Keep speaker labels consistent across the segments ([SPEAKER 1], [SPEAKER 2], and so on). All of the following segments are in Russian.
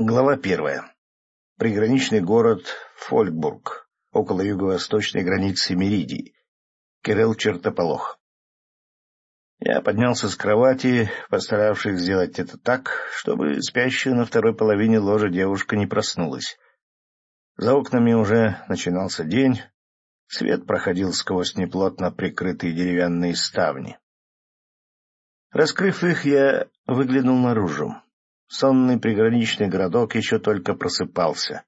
[SPEAKER 1] Глава первая. Приграничный город Фолькбург, около юго-восточной границы Меридии. Кирилл Чертополох. Я поднялся с кровати, постаравшись сделать это так, чтобы спящая на второй половине ложа девушка не проснулась. За окнами уже начинался день, свет проходил сквозь неплотно прикрытые деревянные ставни. Раскрыв их, я выглянул наружу. Сонный приграничный городок еще только просыпался.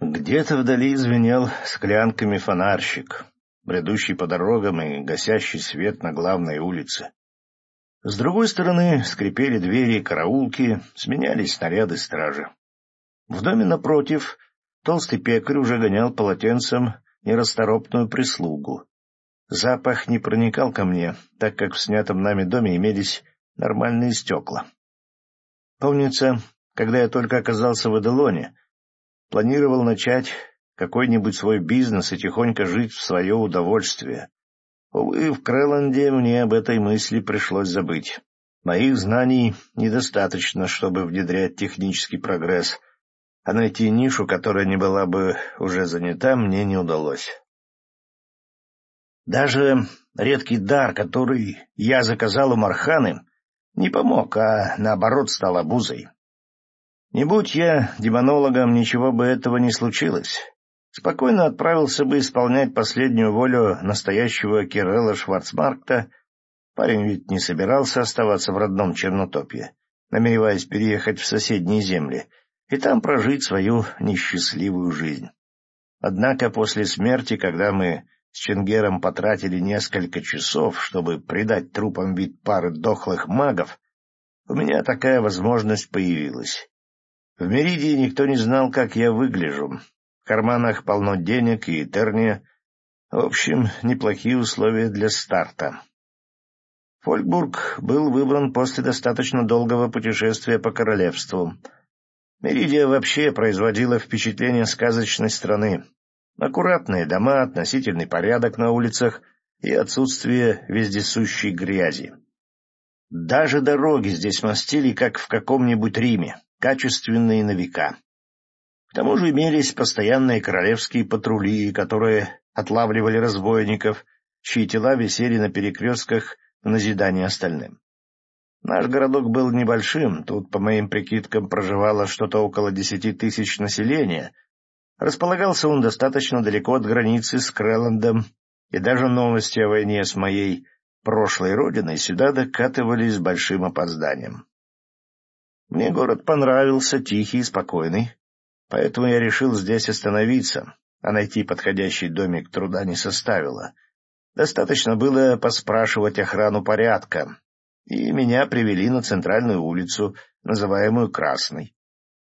[SPEAKER 1] Где-то вдали звенел склянками фонарщик, бредущий по дорогам и гасящий свет на главной улице. С другой стороны скрипели двери караулки, сменялись наряды стражи. В доме напротив толстый пекарь уже гонял полотенцем нерасторопную прислугу. Запах не проникал ко мне, так как в снятом нами доме имелись нормальные стекла. Помнится, когда я только оказался в Эделоне, планировал начать какой-нибудь свой бизнес и тихонько жить в свое удовольствие. Увы, в Крэланде мне об этой мысли пришлось забыть. Моих знаний недостаточно, чтобы внедрять технический прогресс, а найти нишу, которая не была бы уже занята, мне не удалось. Даже редкий дар, который я заказал у Марханы, не помог, а наоборот стал обузой. Не будь я демонологом, ничего бы этого не случилось. Спокойно отправился бы исполнять последнюю волю настоящего Кирелла Шварцмаркта. Парень ведь не собирался оставаться в родном Чернотопье, намереваясь переехать в соседние земли и там прожить свою несчастливую жизнь. Однако после смерти, когда мы с Ченгером потратили несколько часов, чтобы придать трупам вид пары дохлых магов, у меня такая возможность появилась. В Меридии никто не знал, как я выгляжу. В карманах полно денег и терния. В общем, неплохие условия для старта. Фолькбург был выбран после достаточно долгого путешествия по королевству. Меридия вообще производила впечатление сказочной страны. Аккуратные дома, относительный порядок на улицах и отсутствие вездесущей грязи. Даже дороги здесь мастили, как в каком-нибудь Риме, качественные на века. К тому же имелись постоянные королевские патрули, которые отлавливали разбойников, чьи тела висели на перекрестках в назидание остальным. Наш городок был небольшим, тут, по моим прикидкам, проживало что-то около десяти тысяч населения — Располагался он достаточно далеко от границы с Крэлландом, и даже новости о войне с моей прошлой родиной сюда докатывались с большим опозданием. Мне город понравился, тихий и спокойный, поэтому я решил здесь остановиться, а найти подходящий домик труда не составило. Достаточно было поспрашивать охрану порядка, и меня привели на центральную улицу, называемую Красной.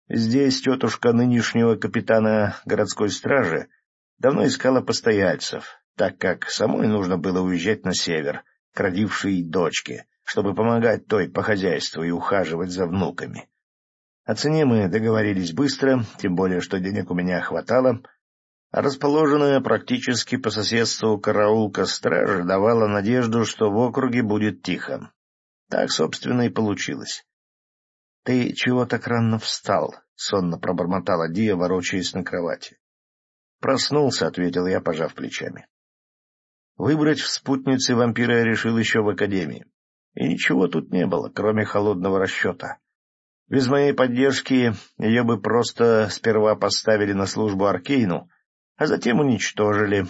[SPEAKER 1] Здесь тетушка нынешнего капитана городской стражи давно искала постояльцев, так как самой нужно было уезжать на север, к родившей дочке, чтобы помогать той по хозяйству и ухаживать за внуками. О цене мы договорились быстро, тем более, что денег у меня хватало, а расположенная практически по соседству караулка стражи давала надежду, что в округе будет тихо. Так, собственно, и получилось. — Ты чего так рано встал? — сонно пробормотала Дия, ворочаясь на кровати. — Проснулся, — ответил я, пожав плечами. Выбрать в спутнице вампира я решил еще в академии. И ничего тут не было, кроме холодного расчета. Без моей поддержки ее бы просто сперва поставили на службу Аркейну, а затем уничтожили.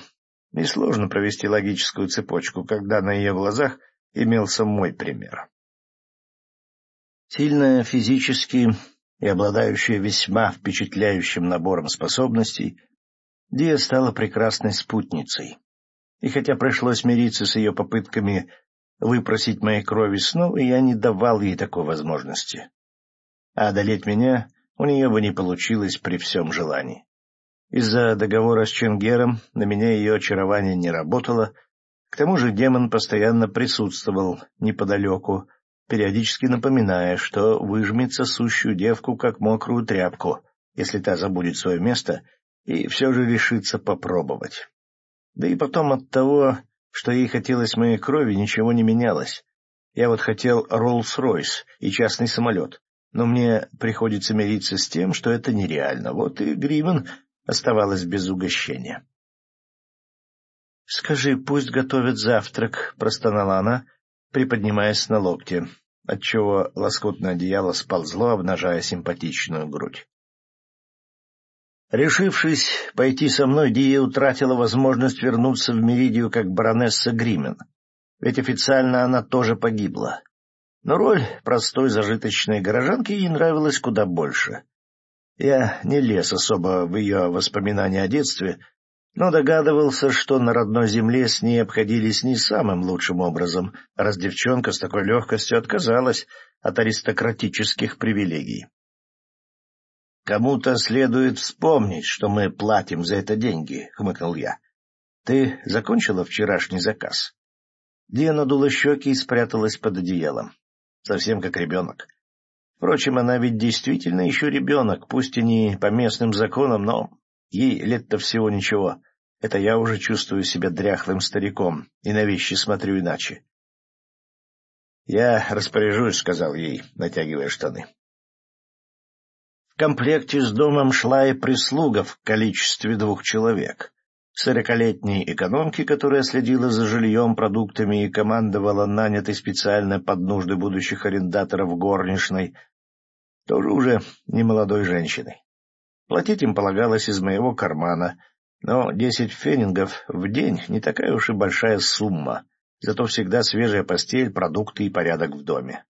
[SPEAKER 1] Несложно провести логическую цепочку, когда на ее глазах имелся мой пример. Сильная физически и обладающая весьма впечатляющим набором способностей, Дия стала прекрасной спутницей. И хотя пришлось мириться с ее попытками выпросить моей крови снова, я не давал ей такой возможности. А одолеть меня у нее бы не получилось при всем желании. Из-за договора с Ченгером на меня ее очарование не работало, к тому же демон постоянно присутствовал неподалеку, периодически напоминая, что выжмется сущую девку как мокрую тряпку, если та забудет свое место и все же решится попробовать. Да и потом от того, что ей хотелось моей крови, ничего не менялось. Я вот хотел Роллс-Ройс и частный самолет, Но мне приходится мириться с тем, что это нереально. Вот и Гримен оставалась без угощения. — Скажи, пусть готовят завтрак, — простонала она, приподнимаясь на локте, отчего лоскутное одеяло сползло, обнажая симпатичную грудь. Решившись пойти со мной, Дия утратила возможность вернуться в Меридию как баронесса Гримен, ведь официально она тоже погибла. Но роль простой зажиточной горожанки ей нравилась куда больше. Я не лез особо в ее воспоминания о детстве, но догадывался, что на родной земле с ней обходились не самым лучшим образом, раз девчонка с такой легкостью отказалась от аристократических привилегий. «Кому-то следует вспомнить, что мы платим за это деньги», — хмыкнул я. «Ты закончила вчерашний заказ?» Дия надула щеки и спряталась под одеялом. Совсем как ребенок. Впрочем, она ведь действительно еще ребенок, пусть и не по местным законам, но Ей лет-то всего ничего. Это я уже чувствую себя дряхлым стариком и на вещи смотрю иначе. — Я распоряжусь, — сказал ей, натягивая штаны. В комплекте с домом шла и прислуга в количестве двух человек. Сорокалетней экономки, которая следила за жильем, продуктами и командовала нанятой специально под нужды будущих арендаторов горничной, тоже уже немолодой женщиной. Платить им полагалось из моего кармана, но десять фенингов в день не такая уж и большая сумма, зато всегда свежая постель, продукты и порядок в доме.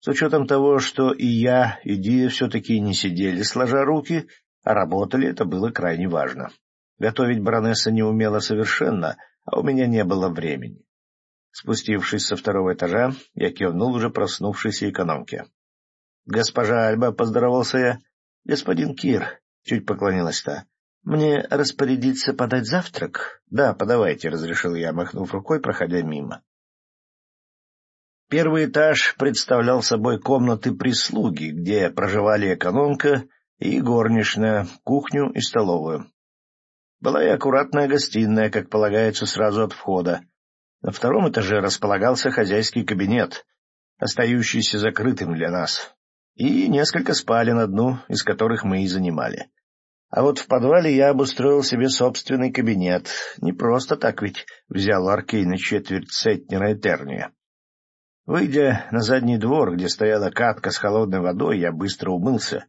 [SPEAKER 1] С учетом того, что и я, и Дия все-таки не сидели сложа руки, а работали, это было крайне важно. Готовить баронесса не умела совершенно, а у меня не было времени. Спустившись со второго этажа, я кивнул уже проснувшейся экономке. — Госпожа Альба, — поздоровался я, — Господин Кир, — чуть поклонилась та, — мне распорядиться подать завтрак? — Да, подавайте, — разрешил я, махнув рукой, проходя мимо. Первый этаж представлял собой комнаты прислуги, где проживали экономка и горничная, кухню и столовую. Была и аккуратная гостиная, как полагается, сразу от входа. На втором этаже располагался хозяйский кабинет, остающийся закрытым для нас и несколько спален, одну из которых мы и занимали. А вот в подвале я обустроил себе собственный кабинет. Не просто так ведь взял у Аркейна четверть центнера Этерния. Выйдя на задний двор, где стояла катка с холодной водой, я быстро умылся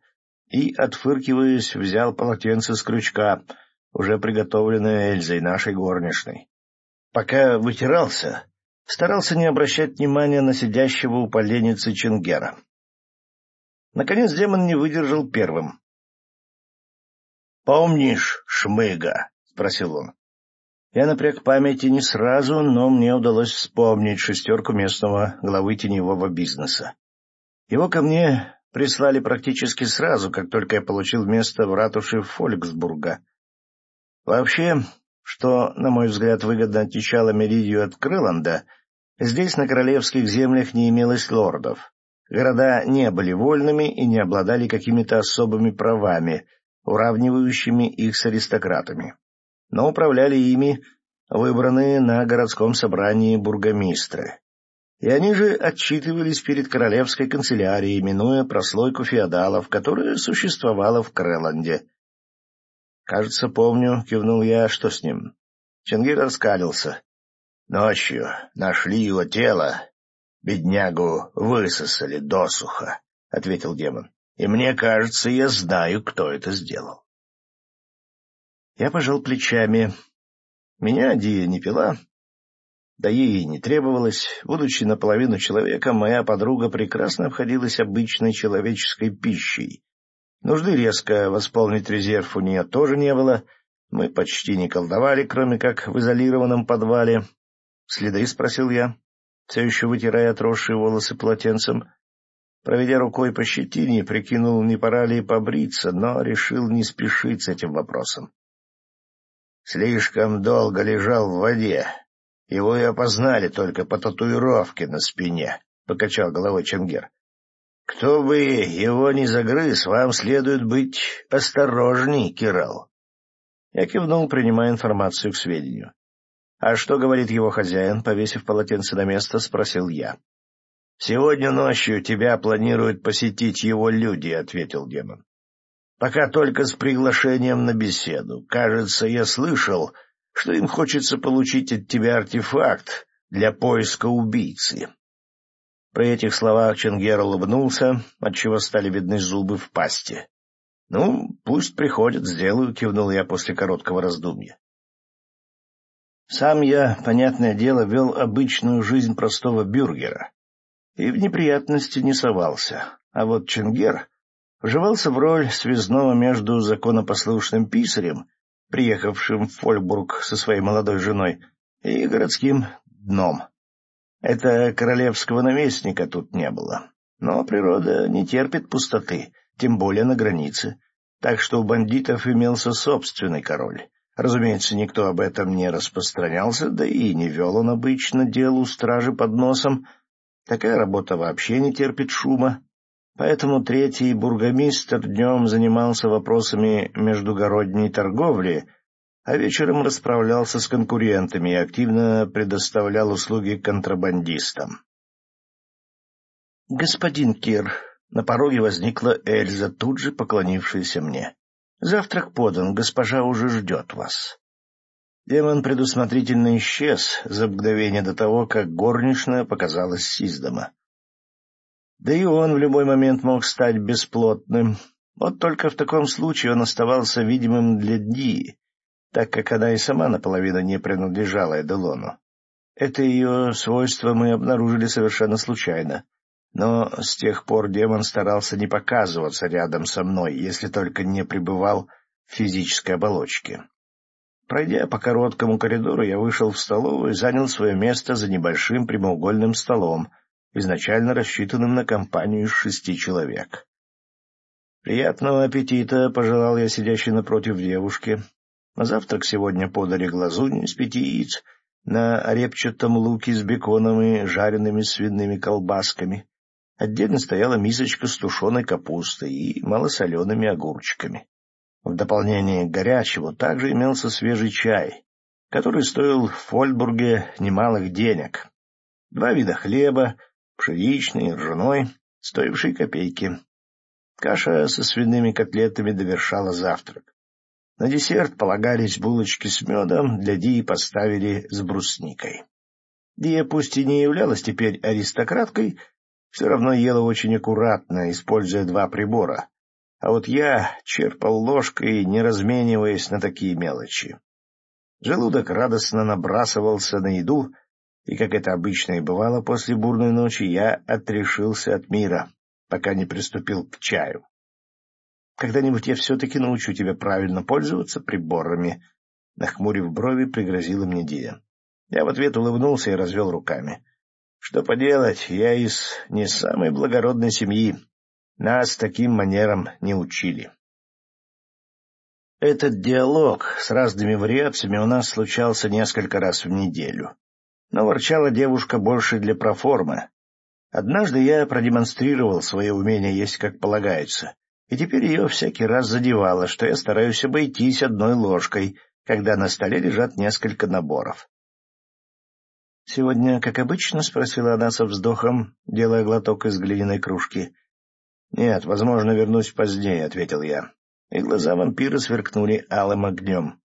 [SPEAKER 1] и, отфыркиваясь, взял полотенце с крючка, уже приготовленное Эльзой, нашей горничной. Пока вытирался, старался не обращать внимания на сидящего у поленницы Чингера. Наконец демон не выдержал первым. — Помнишь Шмыга? — спросил он. Я напряг памяти не сразу, но мне удалось вспомнить шестерку местного главы теневого бизнеса. Его ко мне прислали практически сразу, как только я получил место в ратуше Фольксбурга. Вообще, что, на мой взгляд, выгодно отличало Меридию от Крыланда, здесь на королевских землях не имелось лордов. Города не были вольными и не обладали какими-то особыми правами, уравнивающими их с аристократами. Но управляли ими выбранные на городском собрании бургомистры. И они же отчитывались перед королевской канцелярией, минуя прослойку феодалов, которая существовала в Крэланде. «Кажется, помню», — кивнул я, — «что с ним?» Чингир раскалился. «Ночью нашли его тело Беднягу высосали досуха, — ответил демон. — И мне кажется, я знаю, кто это сделал. Я пожал плечами. Меня Дия не пила, да ей и не требовалось. Будучи наполовину человеком, моя подруга прекрасно обходилась обычной человеческой пищей. Нужды резко восполнить резерв у нее тоже не было. Мы почти не колдовали, кроме как в изолированном подвале. — Следы? — спросил я все еще вытирая отросшие волосы полотенцем. Проведя рукой по щетине, прикинул, не пора ли побриться, но решил не спешить с этим вопросом. Слишком долго лежал в воде. Его и опознали только по татуировке на спине, — покачал головой Ченгер. Кто бы его не загрыз, вам следует быть осторожней, Кирал. Я кивнул, принимая информацию к сведению. — А что говорит его хозяин, повесив полотенце на место, — спросил я. — Сегодня ночью тебя планируют посетить его люди, — ответил демон. — Пока только с приглашением на беседу. Кажется, я слышал, что им хочется получить от тебя артефакт для поиска убийцы. При этих словах Ченгер улыбнулся, отчего стали видны зубы в пасти. — Ну, пусть приходят, сделаю, — кивнул я после короткого раздумья. Сам я, понятное дело, вел обычную жизнь простого бюргера и в неприятности не совался, а вот Ченгер вживался в роль связного между законопослушным писарем, приехавшим в Фольбург со своей молодой женой, и городским дном. Это королевского наместника тут не было. Но природа не терпит пустоты, тем более на границе. Так что у бандитов имелся собственный король. Разумеется, никто об этом не распространялся, да и не вел он обычно делу стражи под носом. Такая работа вообще не терпит шума. Поэтому третий бургомистр днем занимался вопросами междугородней торговли, а вечером расправлялся с конкурентами и активно предоставлял услуги контрабандистам. — Господин Кир, на пороге возникла Эльза, тут же поклонившаяся мне. — Завтрак подан, госпожа уже ждет вас. Демон предусмотрительно исчез за мгновение до того, как горничная показалась из дома. Да и он в любой момент мог стать бесплотным, вот только в таком случае он оставался видимым для Ди, так как она и сама наполовину не принадлежала Эделону. Это ее свойство мы обнаружили совершенно случайно. Но с тех пор демон старался не показываться рядом со мной, если только не пребывал в физической оболочке. Пройдя по короткому коридору, я вышел в столовую и занял свое место за небольшим прямоугольным столом, изначально рассчитанным на компанию из шести человек. «Приятного аппетита!» — пожелал я сидящей напротив девушки, на завтрак сегодня подали глазунь из пяти яиц на репчатом луке с беконом и жареными свиными колбасками. Отдельно стояла мисочка с тушеной капустой и малосолеными огурчиками. В дополнение к горячему также имелся свежий чай, который стоил в Фольдбурге немалых денег. Два вида хлеба, пшеничный и ржаной, стоившие копейки. Каша со свиными котлетами довершала завтрак. На десерт полагались булочки с медом, для Дии поставили с брусникой. Дия пусть и не являлась теперь аристократкой, все равно ела очень аккуратно, используя два прибора. А вот я черпал ложкой, не размениваясь на такие мелочи. Желудок радостно набрасывался на еду, и, как это обычно и бывало после бурной ночи, я отрешился от мира, пока не приступил к чаю. Когда-нибудь я все-таки научу тебя правильно пользоваться приборами. Нахмурив брови, пригрозила мне Дия. Я в ответ улыбнулся и развел руками. Что поделать, я из не самой благородной семьи. Нас таким манерам не учили. Этот диалог с разными вариациями у нас случался несколько раз в неделю. Но ворчала девушка больше для проформы. Однажды я продемонстрировал свое умение есть как полагается, и теперь ее всякий раз задевало, что я стараюсь обойтись одной ложкой, когда на столе лежат несколько наборов. — Сегодня, как обычно? — спросила она со вздохом, делая глоток из глиняной кружки. — Нет, возможно, вернусь позднее, — ответил я. И глаза вампира сверкнули алым огнем.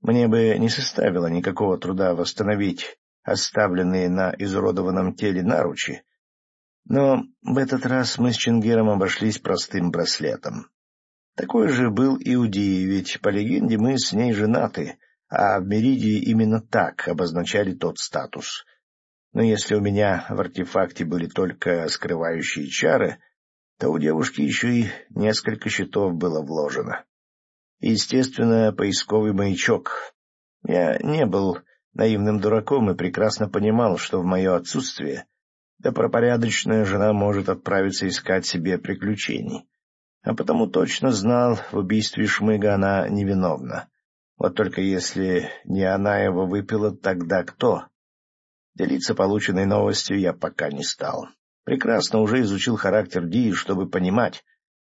[SPEAKER 1] Мне бы не составило никакого труда восстановить оставленные на изуродованном теле наручи, но в этот раз мы с Чингером обошлись простым браслетом. Такой же был и у ведь, по легенде, мы с ней женаты, а в Меридии именно так обозначали тот статус. Но если у меня в артефакте были только скрывающие чары, то у девушки еще и несколько щитов было вложено. естественно, поисковый маячок. Я не был наивным дураком и прекрасно понимал, что в мое отсутствие добропорядочная жена может отправиться искать себе приключений. А потому точно знал, в убийстве Шмыга она невиновна. Вот только если не она его выпила, тогда кто? Делиться полученной новостью я пока не стал. Прекрасно уже изучил характер Дии, чтобы понимать,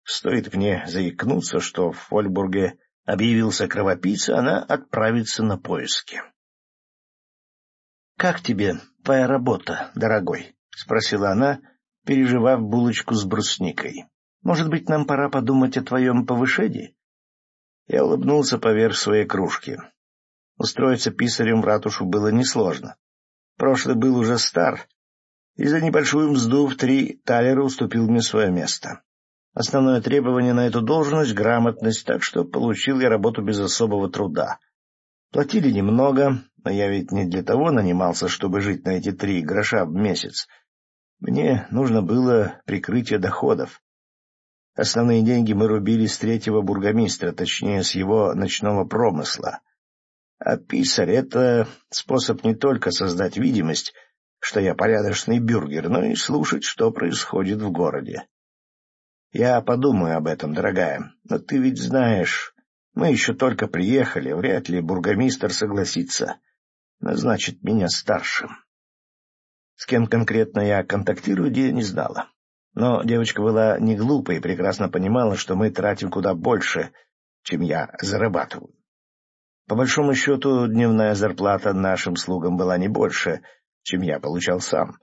[SPEAKER 1] стоит мне заикнуться, что в Фольбурге объявился кровопийца, она отправится на поиски. — Как тебе твоя работа, дорогой? — спросила она, переживав булочку с брусникой. — Может быть, нам пора подумать о твоем повышении? Я улыбнулся поверх своей кружки. Устроиться писарем в ратушу было несложно. Прошлый был уже стар, и за небольшую мзду в три талера уступил мне свое место. Основное требование на эту должность — грамотность, так что получил я работу без особого труда. Платили немного, но я ведь не для того нанимался, чтобы жить на эти три гроша в месяц. Мне нужно было прикрытие доходов. Основные деньги мы рубили с третьего бургомистра, точнее, с его ночного промысла. А писарь — это способ не только создать видимость, что я порядочный бюргер, но и слушать, что происходит в городе. Я подумаю об этом, дорогая, но ты ведь знаешь, мы еще только приехали, вряд ли бургомистр согласится назначить меня старшим. С кем конкретно я контактирую, Дия не знала. Но девочка была не глупой и прекрасно понимала, что мы тратим куда больше, чем я зарабатываю. По большому счету, дневная зарплата нашим слугам была не больше, чем я получал сам.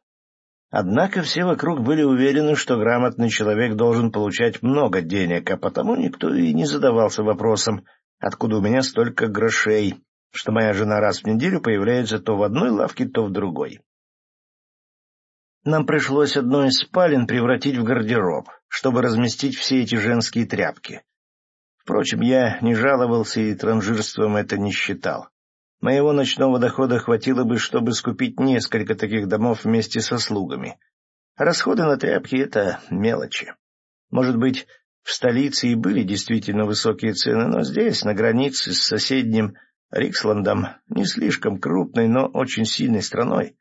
[SPEAKER 1] Однако все вокруг были уверены, что грамотный человек должен получать много денег, а потому никто и не задавался вопросом, откуда у меня столько грошей, что моя жена раз в неделю появляется то в одной лавке, то в другой. Нам пришлось одну из спален превратить в гардероб, чтобы разместить все эти женские тряпки. Впрочем, я не жаловался и транжирством это не считал. Моего ночного дохода хватило бы, чтобы скупить несколько таких домов вместе со слугами. расходы на тряпки — это мелочи. Может быть, в столице и были действительно высокие цены, но здесь, на границе с соседним Риксландом, не слишком крупной, но очень сильной страной,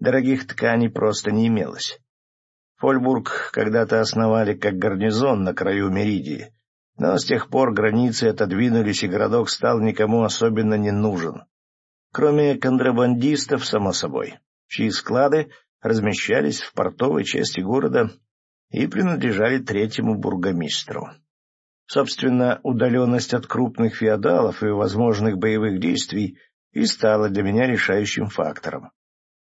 [SPEAKER 1] Дорогих тканей просто не имелось. Фольбург когда-то основали как гарнизон на краю Меридии, но с тех пор границы отодвинулись, и городок стал никому особенно не нужен. Кроме контрабандистов, само собой, чьи склады размещались в портовой части города и принадлежали третьему бургомистру. Собственно, удаленность от крупных феодалов и возможных боевых действий и стала для меня решающим фактором.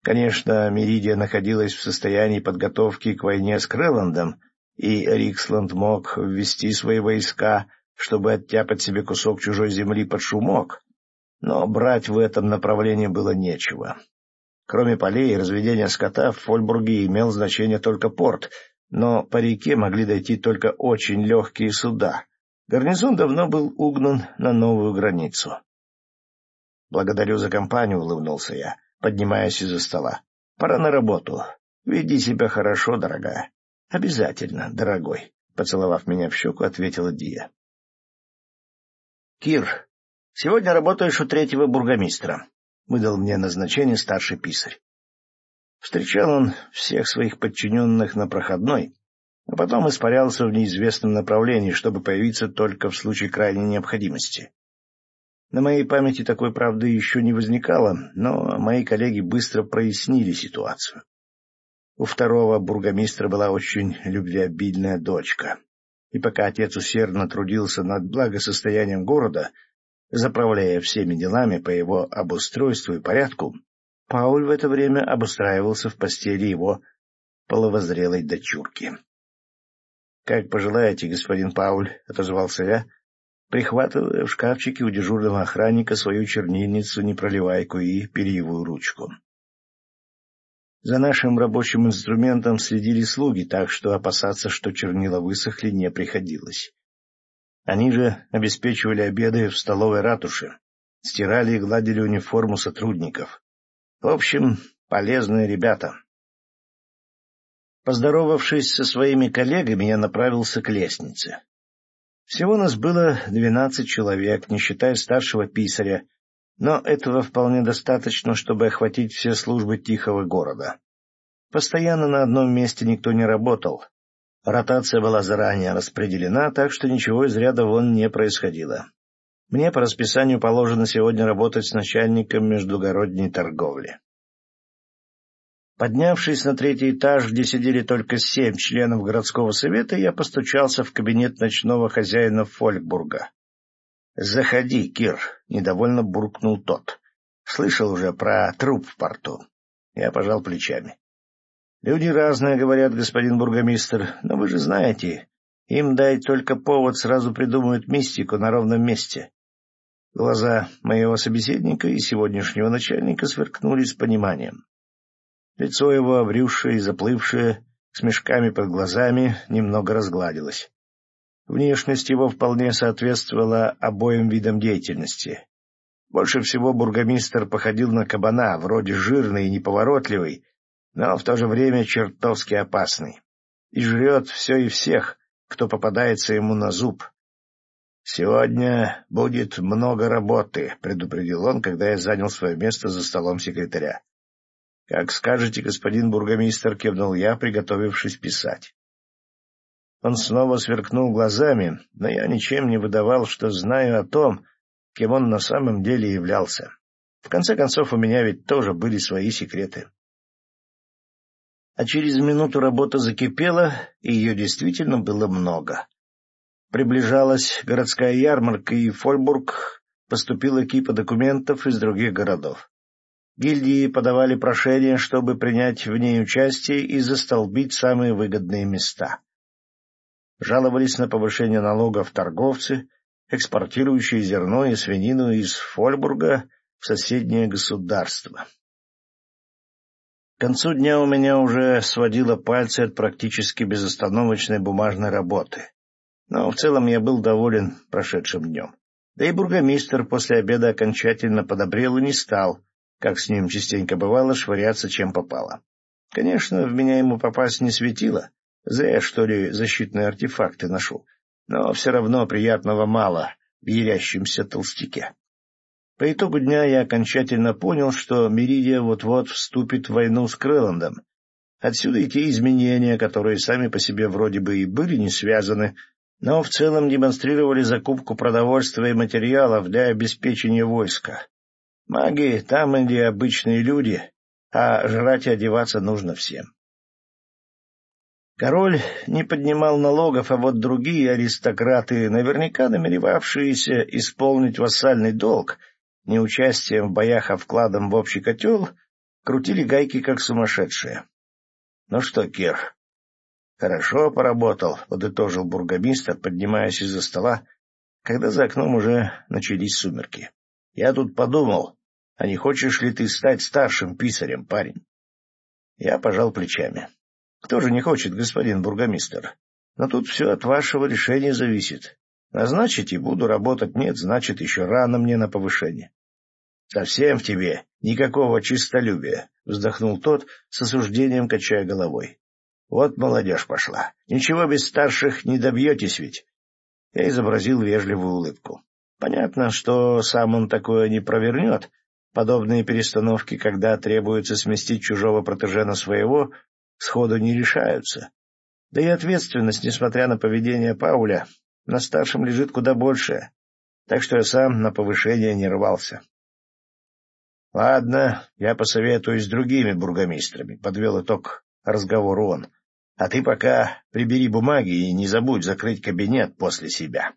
[SPEAKER 1] Конечно, Меридия находилась в состоянии подготовки к войне с Крэлландом, и Риксланд мог ввести свои войска, чтобы оттяпать себе кусок чужой земли под шумок, но брать в этом направлении было нечего. Кроме полей и разведения скота, в Фольбурге имел значение только порт, но по реке могли дойти только очень легкие суда. Гарнизон давно был угнан на новую границу. — Благодарю за компанию, — улыбнулся я поднимаясь из-за стола. — Пора на работу. Веди себя хорошо, дорогая. — Обязательно, дорогой, — поцеловав меня в щеку, ответила Дия. — Кир, сегодня работаешь у третьего бургомистра, — выдал мне назначение старший писарь. Встречал он всех своих подчиненных на проходной, а потом испарялся в неизвестном направлении, чтобы появиться только в случае крайней необходимости. На моей памяти такой правды еще не возникало, но мои коллеги быстро прояснили ситуацию. У второго бургомистра была очень любвеобильная дочка, и пока отец усердно трудился над благосостоянием города, заправляя всеми делами по его обустройству и порядку, Пауль в это время обустраивался в постели его половозрелой дочурки. — Как пожелаете, господин Пауль, — отозвался я, прихватывая в шкафчике у дежурного охранника свою чернильницу, непроливайку и перьевую ручку. За нашим рабочим инструментом следили слуги, так что опасаться, что чернила высохли, не приходилось. Они же обеспечивали обеды в столовой ратуши, стирали и гладили униформу сотрудников. В общем, полезные ребята. Поздоровавшись со своими коллегами, я направился к лестнице. Всего нас было двенадцать человек, не считая старшего писаря, но этого вполне достаточно, чтобы охватить все службы тихого города. Постоянно на одном месте никто не работал. Ротация была заранее распределена, так что ничего из ряда вон не происходило. Мне по расписанию положено сегодня работать с начальником междугородней торговли. Поднявшись на третий этаж, где сидели только семь членов городского совета, я постучался в кабинет ночного хозяина Фолькбурга. — Заходи, Кир, — недовольно буркнул тот. — Слышал уже про труп в порту. Я пожал плечами. — Люди разные, говорят, господин бургомистр, но вы же знаете, им дай только повод, сразу придумают мистику на ровном месте. Глаза моего собеседника и сегодняшнего начальника сверкнули с пониманием. Лицо его, обрюзшее и заплывшее, с мешками под глазами, немного разгладилось. Внешность его вполне соответствовала обоим видам деятельности. Больше всего бургомистр походил на кабана, вроде жирный и неповоротливый, но в то же время чертовски опасный. И жрет все и всех, кто попадается ему на зуб. «Сегодня будет много работы», — предупредил он, когда я занял свое место за столом секретаря. «Как скажете, господин бургомистр», — кивнул я, приготовившись писать. Он снова сверкнул глазами, но я ничем не выдавал, что знаю о том, кем он на самом деле являлся. В конце концов, у меня ведь тоже были свои секреты. А через минуту работа закипела, и ее действительно было много. Приближалась городская ярмарка, и в Фольбург поступила кипа документов из других городов. Гильдии подавали прошение, чтобы принять в ней участие и застолбить самые выгодные места. Жаловались на повышение налогов торговцы, экспортирующие зерно и свинину из Фольбурга в соседнее государство. К концу дня у меня уже сводило пальцы от практически безостановочной бумажной работы. Но в целом я был доволен прошедшим днем. Да и бургомистр после обеда окончательно подобрел и не стал, как с ним частенько бывало, швыряться чем попало. Конечно, в меня ему попасть не светило, Зря, что ли, защитные артефакты ношу. Но все равно приятного мало в ярящемся толстяке. По итогу дня я окончательно понял, что Меридия вот-вот вступит в войну с Крэландом. Отсюда и те изменения, которые сами по себе вроде бы и были не связаны, но в целом демонстрировали закупку продовольствия и материалов для обеспечения войска. Маги там, где обычные люди, а жрать и одеваться нужно всем. Король не поднимал налогов, а вот другие аристократы, наверняка намеревавшиеся исполнить вассальный долг, не участием в боях, а вкладом в общий котел, крутили гайки как сумасшедшие. — Ну что, Кир, хорошо поработал, — подытожил бургомистр, поднимаясь из-за стола, когда за окном уже начались сумерки. — Я тут подумал, а не хочешь ли ты стать старшим писарем, парень? Я пожал плечами. Кто же не хочет, господин бургомистр? Но тут все от вашего решения зависит. Назначите, буду работать, нет, значит, еще рано мне на повышение. — Совсем в тебе никакого чистолюбия, — вздохнул тот, с осуждением качая головой. — Вот молодежь пошла. Ничего без старших не добьетесь ведь. Я изобразил вежливую улыбку. Понятно, что сам он такое не провернет. Подобные перестановки, когда требуется сместить чужого протеже на своего, сходу не решаются. Да и ответственность, несмотря на поведение Пауля, на старшем лежит куда больше, так что я сам на повышение не рвался. — Ладно, я посоветуюсь с другими бургомистрами, — подвел итог разговору он. — А ты пока прибери бумаги и не забудь закрыть кабинет после себя.